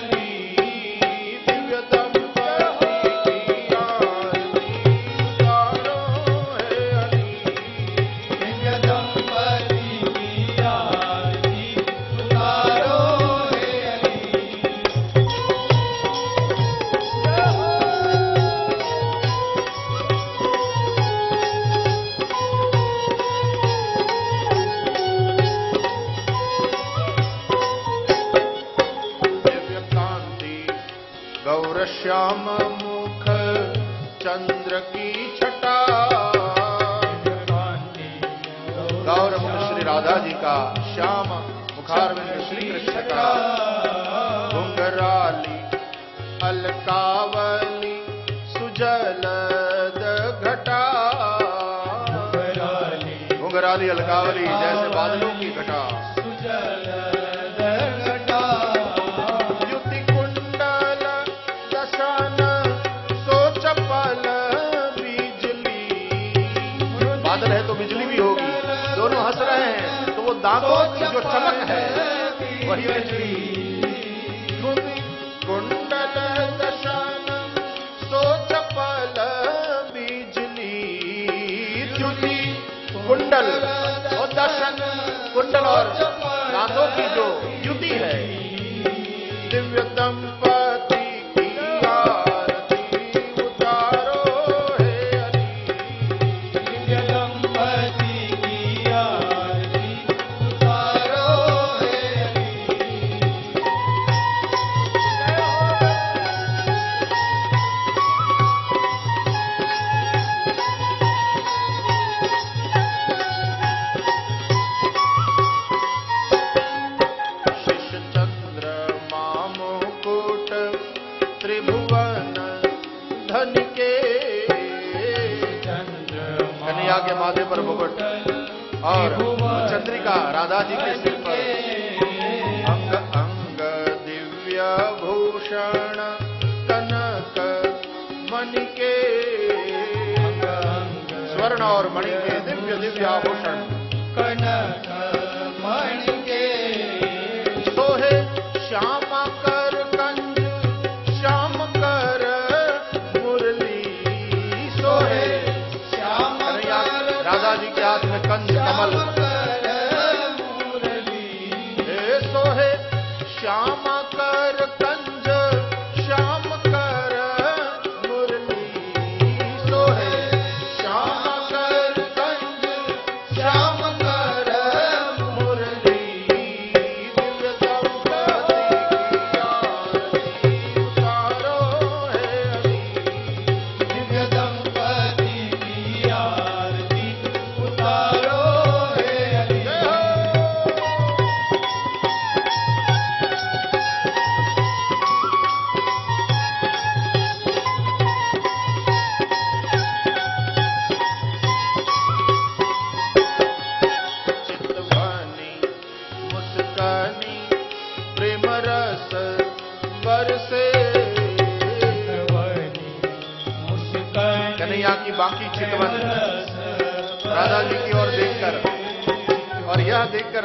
Hallelujah. अलकावली अलकावली जैसे बादलों की घटा। बादल है तो बिजली भी होगी। दोनों हंस रहे हैं तो वो दागों की जो चमक है वही बिजली। और नाथों की जो युति है दिव्य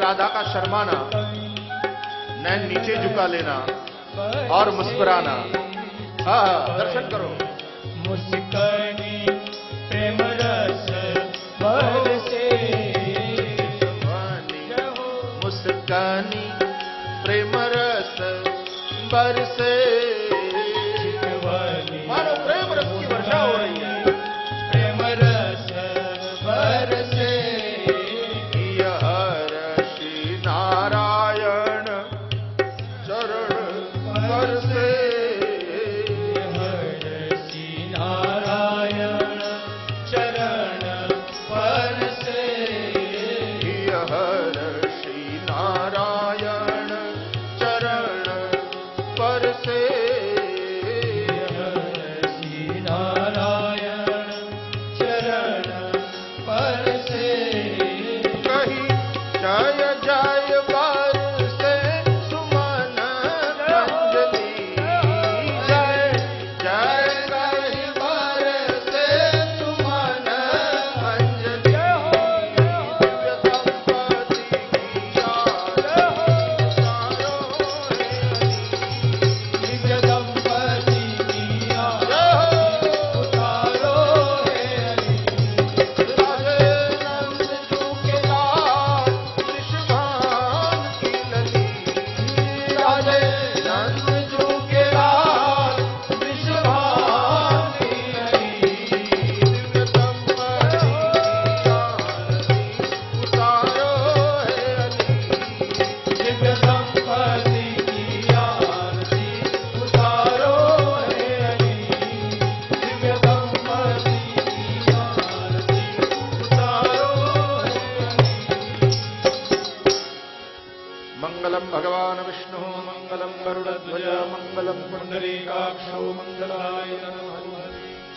राधा का शर्माना नैन नीचे झुका लेना और मुस्कुराना। हाँ, हाँ दर्शन करो। मुस्कानी प्रेम प्रेम रस बर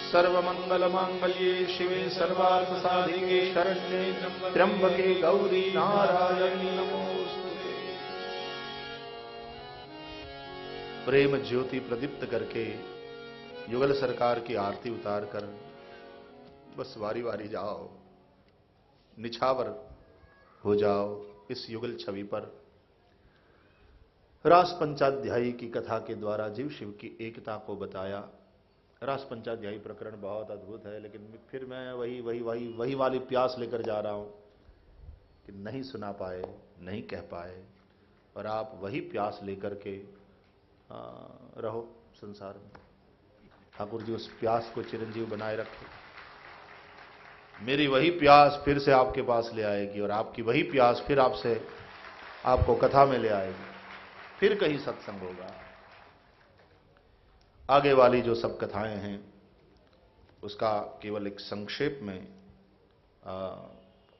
सर्वमङ्गलमाङ्गल्ये शिवे सर्वार्थसाधिके शरण्ये त्र्यम्बके गौरी नारायणी नमोस्तुते प्रेम ज्योति प्रदीप्त करके युगल सरकार की आरती उतार कर बस वारी वारी जाओ, निछावर हो जाओ इस युगल छवि पर। रास पंचाध्यायी की कथा के द्वारा जीव शिव की एकता को बताया रास पंचाध्यायी प्रकरण बहुत अद्भुत है, लेकिन फिर मैं वही वही वही वही वाली प्यास लेकर जा रहा हूँ कि नहीं सुना पाए, नहीं कह पाए, और आप वही प्यास लेकर के रहो संसार में। ठाकुर जी, उस प्यास को चिरंजीव बनाए रखे। मेरी वही प्यास फिर से आपके पास ले आएगी, और आपकी वही प्यास फिर आपसे, आपको कथा में ले आएगी। फिर कहीं सत्संग होगा। आगे वाली जो सब कथाएँ हैं, उसका केवल एक संक्षेप में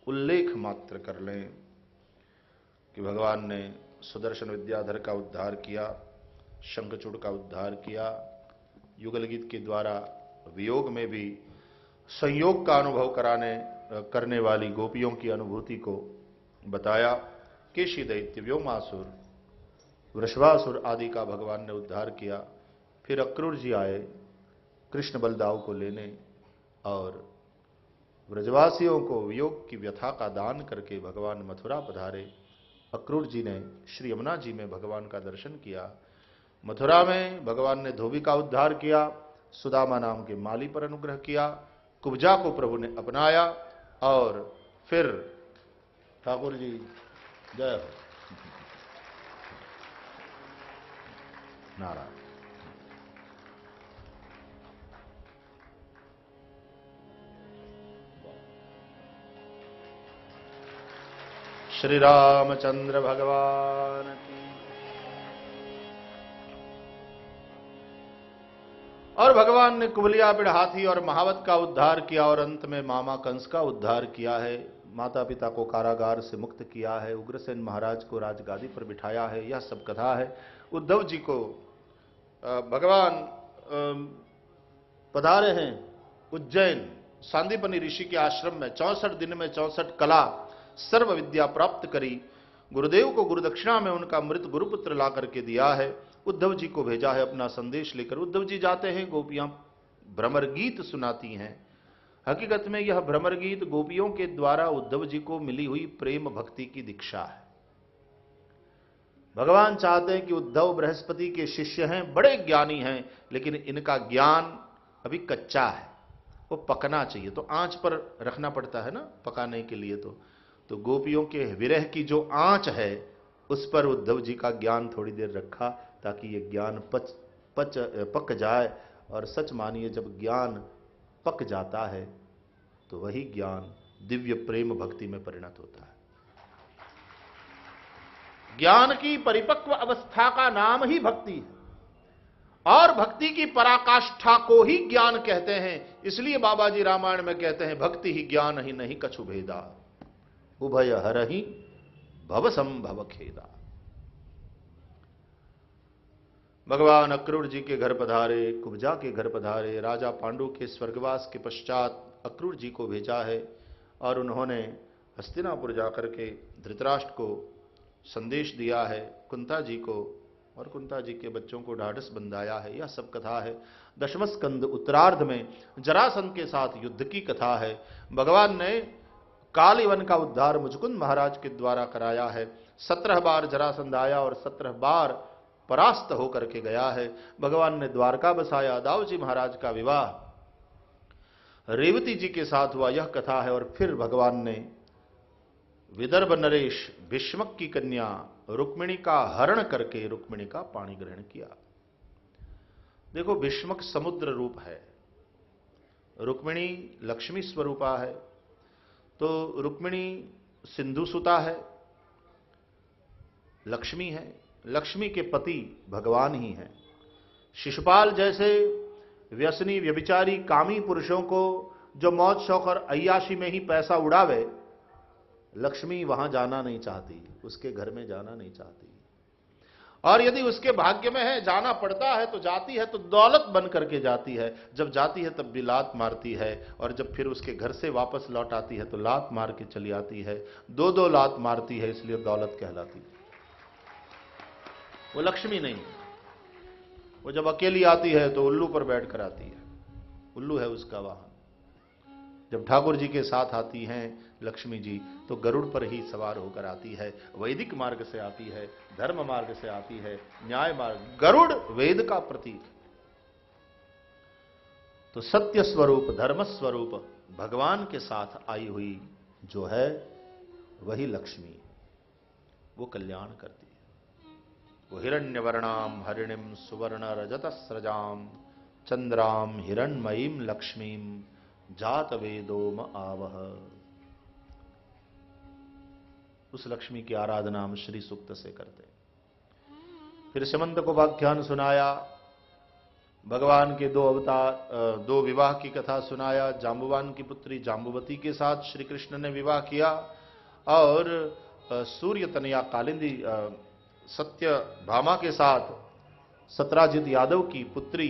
उल्लेख मात्र कर लें कि भगवान ने सुदर्शन विद्याधर का उद्धार किया, शंखचूड़ का उद्धार किया युगल गीत के द्वारा वियोग में भी संयोग का अनुभव कराने, करने वाली गोपियों की अनुभूति को बताया। केशी दैत्य, व्योमासुर, वृषभासुर आदि का भगवान ने उद्धार किया। फिर अक्रूर जी आए, कृष्ण बलदाव को लेने और ब्रजवासियों को वियोग की व्यथा का दान करके भगवान मथुरा पधारे। अक्रूर जी ने श्री यमुना जी में भगवान का दर्शन किया। मथुरा में भगवान ने धोबी का उद्धार किया, सुदामा नाम के माली पर अनुग्रह किया, कुब्जा को प्रभु ने अपनाया और फिर ठाकुर जी, जय हो। नारायण। श्री रामचंद्र भगवान की। और भगवान ने कुबलिया पिड़ हाथी और महावत का उद्धार किया और अंत में मामा कंस का उद्धार किया है। माता पिता को कारागार से मुक्त किया है। उग्रसेन महाराज को राजगादी पर बिठाया है। यह सब कथा है। उद्धव जी को भगवान पधारे हैं उज्जैन, सांदीपनी ऋषि के आश्रम में, चौसठ दिन में चौसठ कला सर्व विद्या प्राप्त करी। गुरुदेव को गुरुदक्षिणा में उनका मृत गुरुपुत्र ला करके दिया है। उद्धव जी को भेजा है अपना संदेश लेकर। उद्धव जी जाते हैं, गोपियाँ भ्रमर गीत सुनाती हैं। हकीकत में यह भ्रमर गीत गोपियों के द्वारा उद्धव जी को मिली हुई प्रेम भक्ति की दीक्षा है। भगवान चाहते हैं कि उद्धव बृहस्पति के शिष्य हैं, बड़े ज्ञानी हैं, लेकिन इनका ज्ञान अभी कच्चा है। वो पकना चाहिए। तो आँच पर रखना पड़ता है ना, पकाने के लिए तो। तो गोपियों के विरह की जो आँच है, उस पर उद्धव जी का ज्ञान थोड़ी देर रखा ताकि ये ज्ञान पच पच, पक जाए और सच मानिए जब ज्ञान पक जाता है तो वही ज्ञान दिव्य प्रेम भक्ति में परिणत होता है। ज्ञान की परिपक्व अवस्था का नाम ही भक्ति है। और भक्ति की पराकाष्ठा को ही ज्ञान कहते हैं, इसलिए बाबा जी रामायण में कहते हैं, भक्ति ही ज्ञान ही नहीं, कछु भेदा उभय हर ही भव संभव खेदा भगवान अक्रूर जी के घर पधारे, कुब्जा के घर पधारे, राजा पांडु के स्वर्गवास के पश्चात अक्रूर जी को भेजा है और उन्होंने हस्तिनापुर जाकर के धृतराष्ट्र को संदेश दिया है, कुंता जी को और कुंता जी के बच्चों को ढाढ़स बंधाया है। यह सब कथा है। दशम स्कंद उत्तरार्ध में जरासंध के साथ युद्ध की कथा है। भगवान ने कालीवन का उद्धार मुचकुंद महाराज के द्वारा कराया है। सत्रह बार जरासंध आया और सत्रह बार परास्त होकर के गया है। भगवान ने द्वारका बसाया, दाऊ जी महाराज का विवाह। रेवती जी के साथ हुआ यह कथा है और फिर भगवान ने विदर्भ नरेश, भीष्मक की कन्या, रुक्मिणी का हरण करके रुक्मिणी का पाणी ग्रहण किया। देखो, भीष्मक समुद्र रूप है। रुक्मिणी लक्ष्मी स्वरूपा है। तो रुक्मिणी सिंधु सुता है, लक्ष्मी है, लक्ष्मी के पति भगवान ही हैं। शिशुपाल जैसे व्यसनी व्यभिचारी कामी पुरुषों को जो मौत शौक और अयाशी में ही पैसा उड़ावे, लक्ष्मी वहाँ जाना नहीं चाहती, उसके घर में जाना नहीं चाहती। और यदि उसके भाग्य में है, जाना पड़ता है तो जाती है तो दौलत बन करके जाती है। जब जाती है, तब भी लात मारती है, और जब फिर उसके घर से वापस लौट आती है तो लात मार के चली आती है। दो दो लात मारती है, इसलिए दौलत कहलाती है। वो लक्ष्मी नहीं वो जब अकेली आती है तो उल्लू पर बैठ कर आती है। उल्लू है उसका वाहन। जब ठाकुर जी के साथ आती हैं लक्ष्मी जी तो गरुड़ पर ही सवार होकर आती है, वैदिक मार्ग से आती है, धर्म मार्ग से आती है, न्याय मार्ग, गरुड़ वेद का प्रतीक। तो सत्य स्वरूप, धर्म स्वरूप भगवान के साथ आई हुई जो है, वही लक्ष्मी। वो कल्याण करती है। वो हिरण्यवर्णाम, हरिणिम सुवर्ण रजत स्रजाम चंद्राम, हिरणमयीम, लक्ष्मीम जात वेदोम आवह। उस लक्ष्मी की आराधना हम श्री सुक्त से करते फिर समंत को व्याख्यान सुनाया, भगवान के दो अवतार दो विवाह की कथा सुनाया जाम्बुवान की पुत्री जाम्बुवती के साथ श्री कृष्ण ने विवाह किया, और सूर्य तनया कालिंदी सत्य भामा के साथ सत्राजित यादव की पुत्री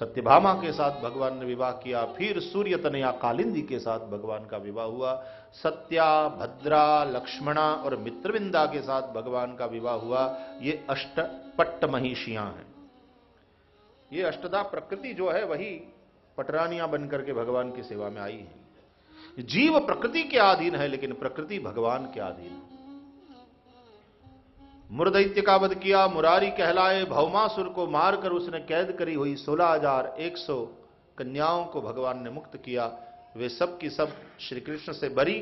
सत्यभामा के साथ भगवान ने विवाह किया, फिर सूर्य तनया कालिंदी के साथ भगवान का विवाह हुआ। सत्या, भद्रा, लक्ष्मणा और मित्रविंदा के साथ भगवान का विवाह हुआ। ये अष्ट पट्ट महिषियाँ हैं। ये अष्टदा प्रकृति जो है, वही पटरानियाँ बनकर के भगवान की सेवा में आई है। जीव प्रकृति के अधीन है, लेकिन प्रकृति भगवान के अधीन है। मुरदैत्य का वध किया, मुरारी कहलाए भौमासुर को मारकर उसने कैद करी हुई सोलह हज़ार एक सौ कन्याओं को भगवान ने मुक्त किया। वे सब की सब श्री कृष्ण से बरी।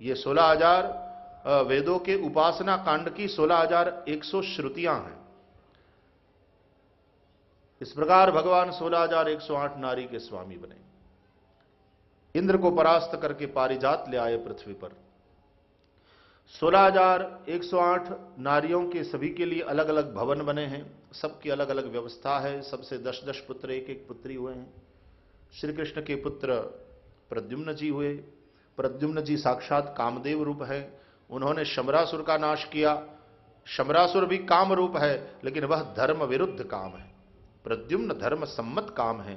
ये सोलह हज़ार वेदों के उपासना कांड की सोलह हज़ार एक सौ श्रुतियाँ हैं। इस प्रकार भगवान सोलह हज़ार एक सौ आठ नारी के स्वामी बने। इंद्र को परास्त करके पारिजात ले आए पृथ्वी पर। सोलह हज़ार एक सौ आठ नारियों के सभी के लिए अलग अलग भवन बने हैं। सबकी अलग अलग व्यवस्था है। सबसे दस दस पुत्र एक एक पुत्री हुए हैं। श्री कृष्ण के पुत्र प्रद्युम्न जी हुए। प्रद्युम्न जी साक्षात कामदेव रूप है। उन्होंने शमरासुर का नाश किया। शमरासुर भी काम रूप है, लेकिन वह धर्म विरुद्ध काम है। प्रद्युम्न धर्म सम्मत काम है।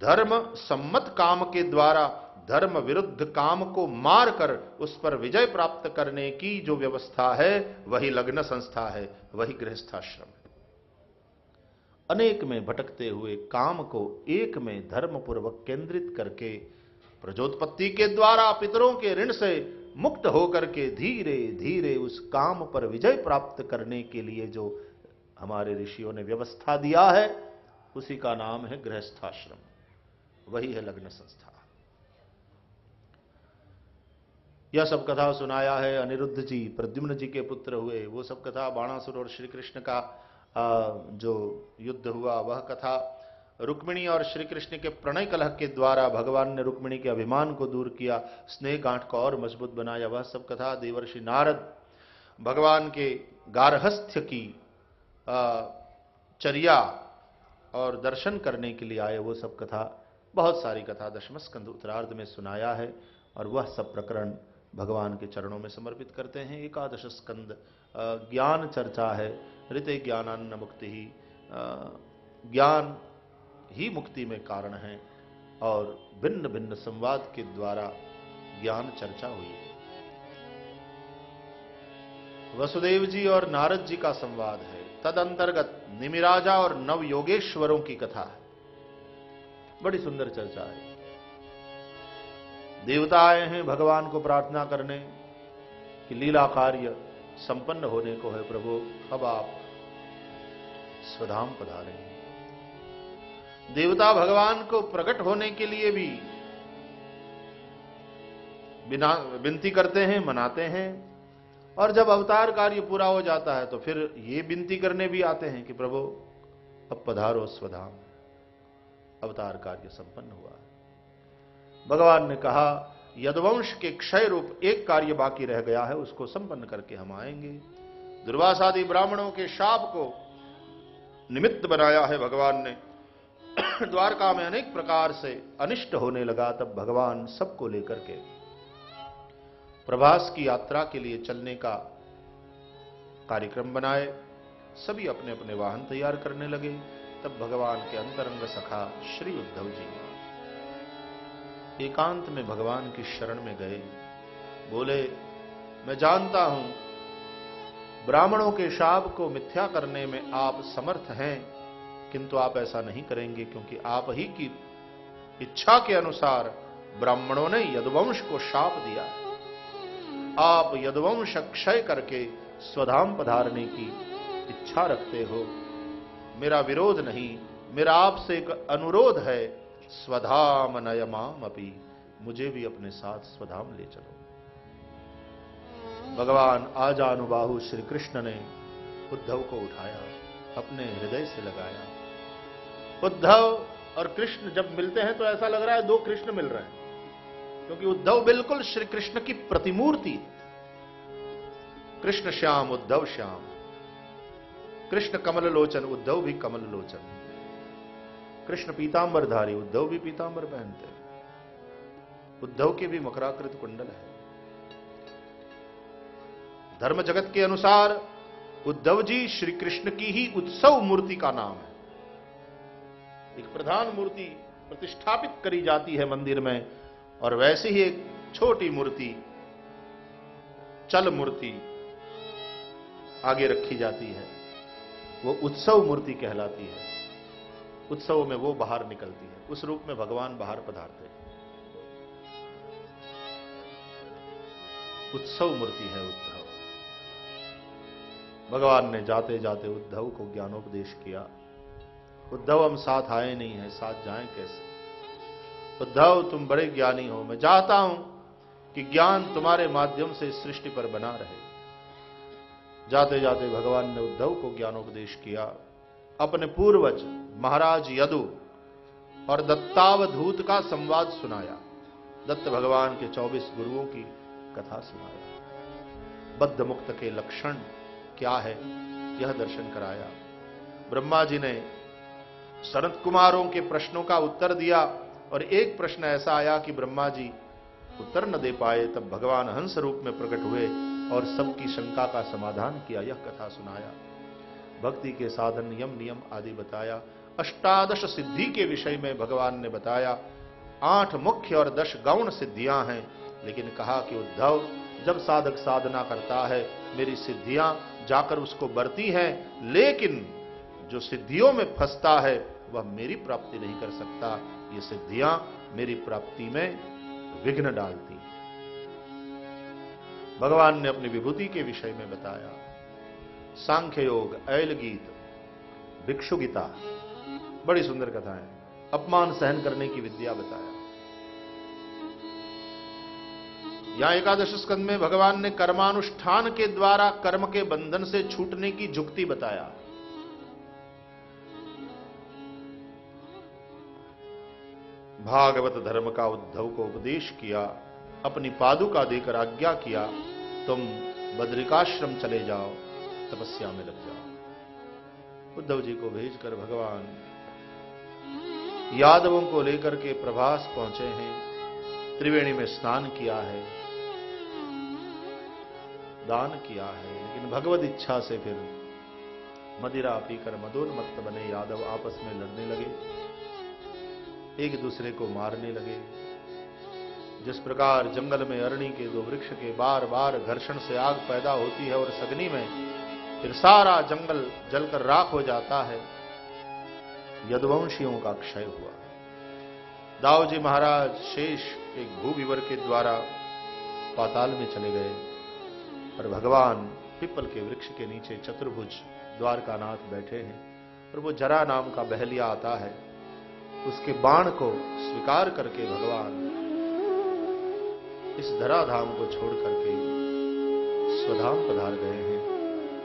धर्म सम्मत काम के द्वारा धर्म विरुद्ध काम को मारकर उस पर विजय प्राप्त करने की जो व्यवस्था है, वही लग्न संस्था है, वही गृहस्थाश्रम है। अनेक में भटकते हुए काम को एक में धर्म पूर्वक केंद्रित करके, प्रजोत्पत्ति के द्वारा पितरों के ऋण से मुक्त होकर के धीरे धीरे उस काम पर विजय प्राप्त करने के लिए जो हमारे ऋषियों ने व्यवस्था दिया है, उसी का नाम है गृहस्थाश्रम। वही है लग्न संस्था। यह सब कथा सुनाया है अनिरुद्ध जी, प्रद्युम्न जी के पुत्र हुए। वो सब कथा बाणासुर और श्री कृष्ण का जो युद्ध हुआ, वह कथा रुक्मिणी और श्री कृष्ण के प्रणय कलह के द्वारा भगवान ने रुक्मिणी के अभिमान को दूर किया, स्नेह गांठ को और मज़बूत बनाया। वह सब कथा देवर्षि नारद भगवान के गारहस्थ्य की चर्या और दर्शन करने के लिए आए। वो सब कथा, बहुत सारी कथा दशम दशमस्कंद उत्तरार्ध में सुनाया है और वह सब प्रकरण भगवान के चरणों में समर्पित करते हैं। एकादश स्कंद ज्ञान चर्चा है। ऋत ज्ञानान्न मुक्ति ही ज्ञान ही मुक्ति में कारण है और भिन्न भिन्न संवाद के द्वारा ज्ञान चर्चा हुई है। वसुदेव जी और नारद जी का संवाद है। तद अंतर्गत निमिराजा और नव योगेश्वरों की कथा है। बड़ी सुंदर चर्चा है। देवता आए हैं भगवान को प्रार्थना करने कि लीला कार्य संपन्न होने को है प्रभु, अब आप स्वधाम पधारे। देवता भगवान को प्रकट होने के लिए भी बिना विनती करते हैं, मनाते हैं, और जब अवतार कार्य पूरा हो जाता है तो फिर ये विनती करने भी आते हैं कि प्रभु, अब पधारो स्वधाम। अवतार कार्य संपन्न हुआ है। भगवान ने कहा, यदवंश के क्षय रूप एक कार्य बाकी रह गया है, उसको संपन्न करके हम आएँगे। दुर्वासादि ब्राह्मणों के शाप को निमित्त बनाया है भगवान ने। द्वारका में अनेक प्रकार से अनिष्ट होने लगा, तब भगवान सबको लेकर के प्रभास की यात्रा के लिए चलने का कार्यक्रम बनाए। सभी अपने अपने वाहन तैयार करने लगे। तब भगवान के अंतरंग सखा श्री उद्धव जी एकांत में भगवान की शरण में गए। बोले, मैं जानता हूँ, ब्राह्मणों के शाप को मिथ्या करने में आप समर्थ हैं, किंतु आप ऐसा नहीं करेंगे, क्योंकि आप ही की इच्छा के अनुसार ब्राह्मणों ने यदुवंश को शाप दिया। आप यदुवंश क्षय करके स्वधाम पधारने की इच्छा रखते हो। मेरा विरोध नहीं, मेरा आपसे एक अनुरोध है स्वधाम नयमाम अपी मुझे भी अपने साथ स्वधाम ले चलो। भगवान आजानुबाहु श्री कृष्ण ने उद्धव को उठाया, अपने हृदय से लगाया। उद्धव और कृष्ण जब मिलते हैं तो ऐसा लग रहा है दो कृष्ण मिल रहे हैं, क्योंकि उद्धव बिल्कुल श्री कृष्ण की प्रतिमूर्ति कृष्ण श्याम, उद्धव श्याम। कृष्ण कमल लोचन उद्धव भी कमल लोचन कृष्ण पीतांबरधारी, उद्धव भी पीताम्बर पहनते उद्धव के भी मकराकृत कुंडल है। धर्म जगत के अनुसार उद्धव जी श्री कृष्ण की ही उत्सव मूर्ति का नाम है। एक प्रधान मूर्ति प्रतिष्ठापित करी जाती है मंदिर में, और वैसे ही एक छोटी मूर्ति, चल मूर्ति आगे रखी जाती है। वो उत्सव मूर्ति कहलाती है। उत्सव में वो बाहर निकलती है। उस रूप में भगवान बाहर पधारते हैं। उत्सव मूर्ति है उद्धव। भगवान ने जाते जाते उद्धव को ज्ञानोपदेश किया। उद्धव, हम साथ आए नहीं है, साथ जाएँ कैसे? उद्धव, तुम बड़े ज्ञानी हो। मैं चाहता हूँ कि ज्ञान तुम्हारे माध्यम से सृष्टि पर बना रहे। जाते जाते भगवान ने उद्धव को ज्ञानोपदेश किया। अपने पूर्वज महाराज यदु और दत्तावधूत का संवाद सुनाया। दत्त भगवान के 24 गुरुओं की कथा सुनाया। बद्ध मुक्त के लक्षण क्या है? यह दर्शन कराया। ब्रह्मा जी ने सनत कुमारों के प्रश्नों का उत्तर दिया और एक प्रश्न ऐसा आया कि ब्रह्मा जी उत्तर न दे पाए, तब भगवान हंस रूप में प्रकट हुए और सबकी शंका का समाधान किया। यह कथा सुनाया। भक्ति के साधन, नियम नियम आदि बताया। अष्टादश सिद्धि के विषय में भगवान ने बताया, आठ मुख्य और दश गौण सिद्धियाँ हैं। लेकिन कहा कि उद्धव, जब साधक साधना करता है, मेरी सिद्धियाँ जाकर उसको बरती हैं, लेकिन जो सिद्धियों में फंसता है, वह मेरी प्राप्ति नहीं कर सकता। ये सिद्धियाँ मेरी प्राप्ति में विघ्न डालती भगवान ने अपनी विभूति के विषय में बताया सांख्य योग ऐल गीत भिक्षु गीता, बड़ी सुंदर कथा है अपमान सहन करने की विद्या बताया। यहाँ एकादश स्कंद में भगवान ने कर्मानुष्ठान के द्वारा कर्म के बंधन से छूटने की जुक्ति बताया। भागवत धर्म का उद्धव को उपदेश किया, अपनी पादुका देकर आज्ञा किया, तुम बद्रिकाश्रम चले जाओ तपस्या में लग जाओ। उद्धव जी को भेजकर भगवान यादवों को लेकर के प्रभास पहुँचे हैं। त्रिवेणी में स्नान किया है। दान किया है। लेकिन भगवत इच्छा से फिर मदिरा पीकर मदोन्मत्त बने यादव आपस में लड़ने लगे। एक दूसरे को मारने लगे। जिस प्रकार जंगल में अरणी के दो वृक्ष के बार बार घर्षण से आग पैदा होती है और सगनी में फिर सारा जंगल जलकर राख हो जाता है। यदुवंशियों का क्षय हुआ। दाऊजी महाराज शेष एक भूविवर के द्वारा पाताल में चले गए और भगवान पिपल के वृक्ष के नीचे चतुर्भुज द्वारकानाथ बैठे हैं और वो जरा नाम का बहलिया आता है। उसके बाण को स्वीकार करके भगवान इस धराधाम को छोड़ करके स्वधाम पधार गए हैं।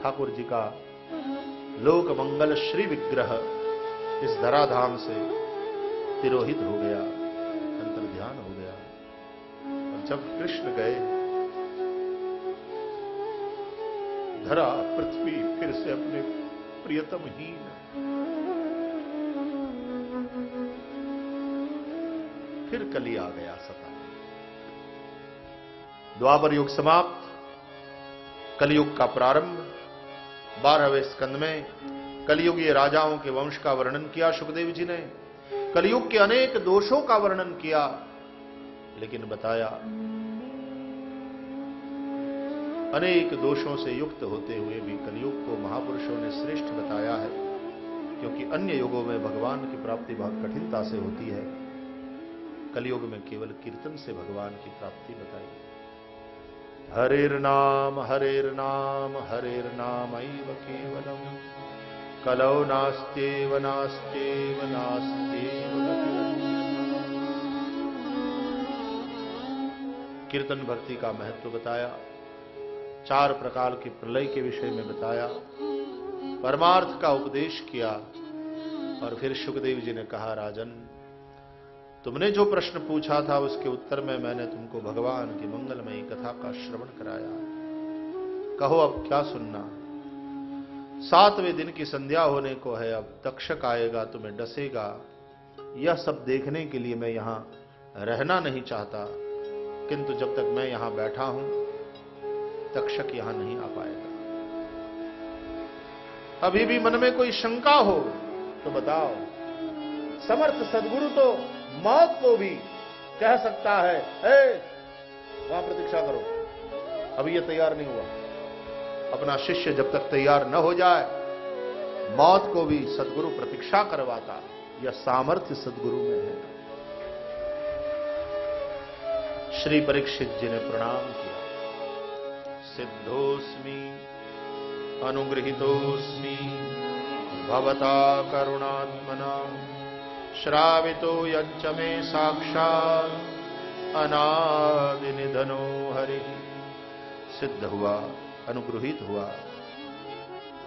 ठाकुर जी का लोक मंगल श्री विग्रह इस धराधाम से तिरोहित हो गया अंतर ध्यान हो गया। और जब कृष्ण गए धरा पृथ्वी फिर से अपने प्रियतम प्रियतमहीन। फिर कली आ गया सता। द्वापर युग समाप्त कलयुग का प्रारंभ। बारहवें स्कंद में कलयुगीय राजाओं के वंश का वर्णन किया सुखदेव जी ने। कलयुग के अनेक दोषों का वर्णन किया, लेकिन बताया, अनेक दोषों से युक्त होते हुए भी कलयुग को महापुरुषों ने श्रेष्ठ बताया है, क्योंकि अन्य युगों में भगवान की प्राप्ति बहुत कठिनता से होती है। कलयुग में केवल कीर्तन से भगवान की प्राप्ति बताई हरेर नाम हरेर नाम हरेर नाम केवलम। कलौ नास्त्येव नास्त्येव कीर्तन भक्ति का महत्व बताया, चार प्रकार के प्रलय के विषय में बताया, परमार्थ का उपदेश किया, और फिर सुखदेव जी ने कहा, राजन तुमने जो प्रश्न पूछा था उसके उत्तर में मैंने तुमको भगवान की मंगलमयी कथा का श्रवण कराया। कहो अब क्या सुनना? सातवें दिन की संध्या होने को है, अब तक्षक आएगा, तुम्हें डसेगा। यह सब देखने के लिए मैं यहाँ रहना नहीं चाहता, किंतु जब तक मैं यहाँ बैठा हूँ तक्षक यहाँ नहीं आ पाएगा। अभी भी मन में कोई शंका हो तो बताओ, समर्थ सदगुरु तो मौत को भी कह सकता है। ए, वहाँ प्रतीक्षा करो। अभी यह तैयार नहीं हुआ। अपना शिष्य जब तक तैयार न हो जाए मौत को भी सदगुरु प्रतीक्षा करवाता यह सामर्थ्य सदगुरु में है। श्री परीक्षित जी ने प्रणाम किया। सिद्धोस्मी अनुगृहितोस्मी भवता करुणात्मना। श्रावितो यच्च मे साक्षात अनादि निधनो हरि। सिद्ध हुआ, अनुग्रहित हुआ।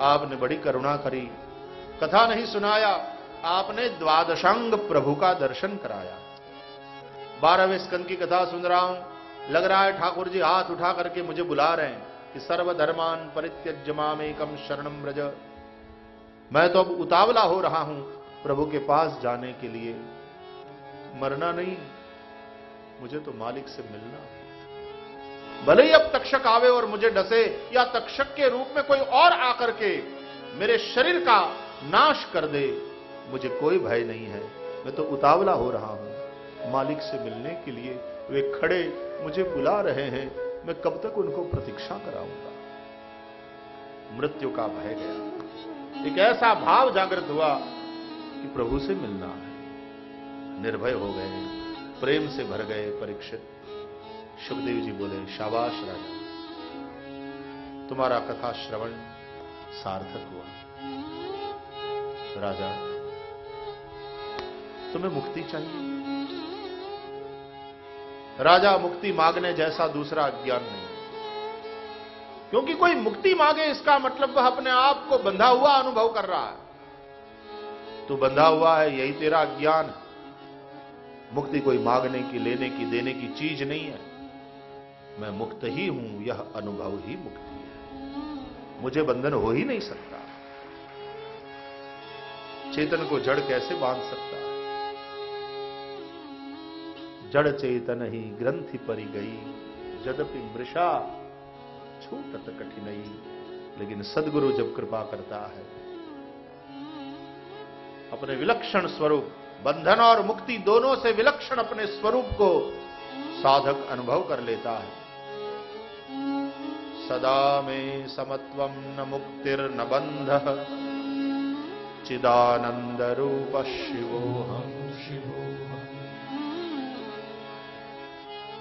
आपने बड़ी करुणा करी। कथा नहीं सुनाया, आपने द्वादशांग प्रभु का दर्शन कराया। बारहवें स्कंद की कथा सुन रहा हूँ। लग रहा है ठाकुर जी हाथ उठा करके मुझे बुला रहे हैं कि सर्वधर्मान परित्यज मामेकम शरणम ब्रज मैं तो अब उतावला हो रहा हूँ प्रभु के पास जाने के लिए। मरना नहीं, मुझे तो मालिक से मिलना। भले ही अब तक्षक आवे और मुझे डसे, या तक्षक के रूप में कोई और आकर के मेरे शरीर का नाश कर दे, मुझे कोई भय नहीं है। मैं तो उतावला हो रहा हूँ। मालिक से मिलने के लिए वे खड़े मुझे बुला रहे हैं। मैं कब तक उनको प्रतीक्षा कराऊँगा? मृत्यु का भय गया। एक ऐसा भाव जागृत हुआ कि प्रभु से मिलना है। निर्भय हो गए प्रेम से भर गए परीक्षित। सुखदेव जी बोले, शाबाश राजा। तुम्हारा कथा श्रवण सार्थक हुआ। राजा, तुम्हें मुक्ति चाहिए। राजा, मुक्ति मांगने जैसा दूसरा ज्ञान नहीं। क्योंकि कोई मुक्ति मांगे, इसका मतलब वह अपने आप को बंधा हुआ अनुभव कर रहा है। तू बंधा हुआ है, यही तेरा ज्ञान मुक्ति कोई मांगने की, लेने की, देने की चीज़ नहीं है। मैं मुक्त ही हूँ, यह अनुभव ही मुक्ति है। मुझे बंधन हो ही नहीं सकता। चेतन को जड़ कैसे बाँध सकता है? जड़ चेतन ही ग्रंथि परी गई। जदपि मृषा, छूटत कठिनई। लेकिन सदगुरु जब कृपा करता है अपने विलक्षण स्वरूप, बंधन और मुक्ति दोनों से विलक्षण अपने स्वरूप को साधक अनुभव कर लेता है। सदा में समत्व न मुक्तिर न बंध चिदानंद रूप शिवो हम शिवो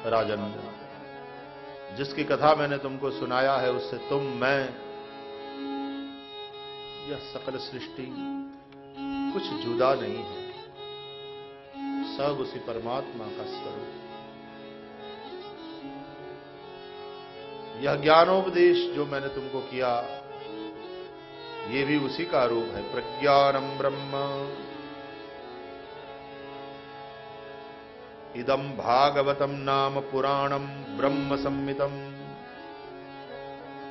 राजन, जिसकी कथा मैंने तुमको सुनाया है, उससे तुम, मैं, यह सकल सृष्टि कुछ जुदा नहीं है। सब उसी परमात्मा का स्वरूप। यह ज्ञानोपदेश जो मैंने तुमको किया, ये भी उसी का रूप है प्रज्ञानम ब्रह्म। इदम भागवतम नाम पुराणम ब्रह्म संमितम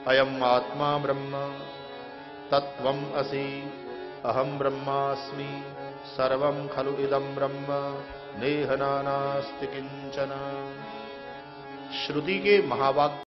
अयम आत्मा ब्रह्म तत्व असि। अहम ब्रह्मास्मि सर्वं खलु इदं ब्रह्म नेह नानास्ति किंचन श्रुति के महावाक्य